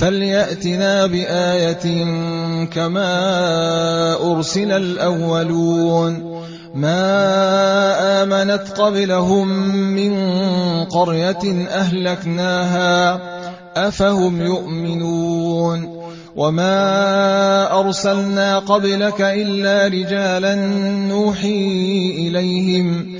فليأتنا بآية كما أرسل الأولون ما آمنت قبلهم من قرية أهلكناها أفهم يؤمنون وما أرسلنا قبلك إلا رجالا نوحي إليهم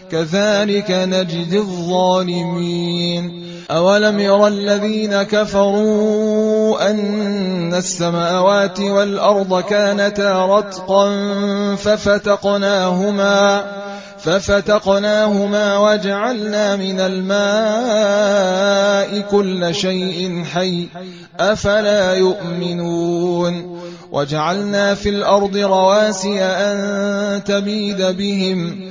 كذلك نجزي الظالمين. أولم ير الذين كفروا أن السماوات والأرض كانتا رتقا ففتقناهما ففتقناهما وجعلنا من الماء كل شيء حي أفلا يؤمنون؟ وجعلنا في الأرض رواسي أن تبيد بهم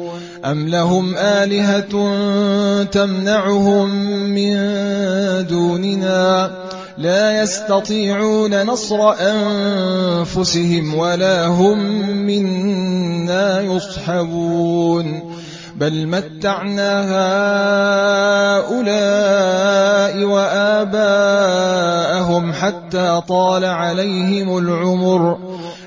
أم لهم آلهة تمنعهم من دوننا لا يستطيعون نصر أنفسهم ولا هم منا يصحبون بل متعنا هؤلاء وآباءهم حتى طال عليهم العمر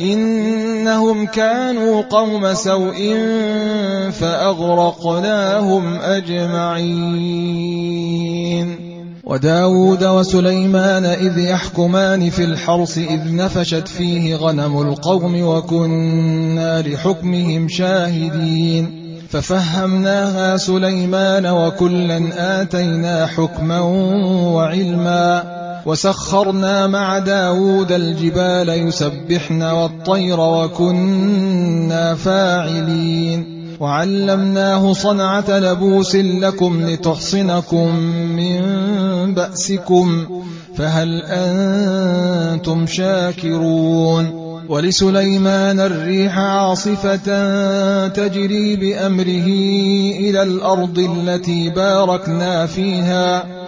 إنهم كانوا قوم سوء فأغرقناهم أجمعين. وداود وسليمان إذ يحكمان في الحرث إذ نفشت فيه غنم القوم وكنا لحكمهم شاهدين. ففهمناها سليمان وكلا آتينا حكما وعلما. وسخرنا مع داود الجبال يسبحن والطير وكنا فاعلين. وعلمناه صنعة لبوس لكم لتحصنكم من بأسكم فهل أنتم شاكرون؟ ولسليمان الريح عاصفة تجري بأمره إلى الأرض التي باركنا فيها.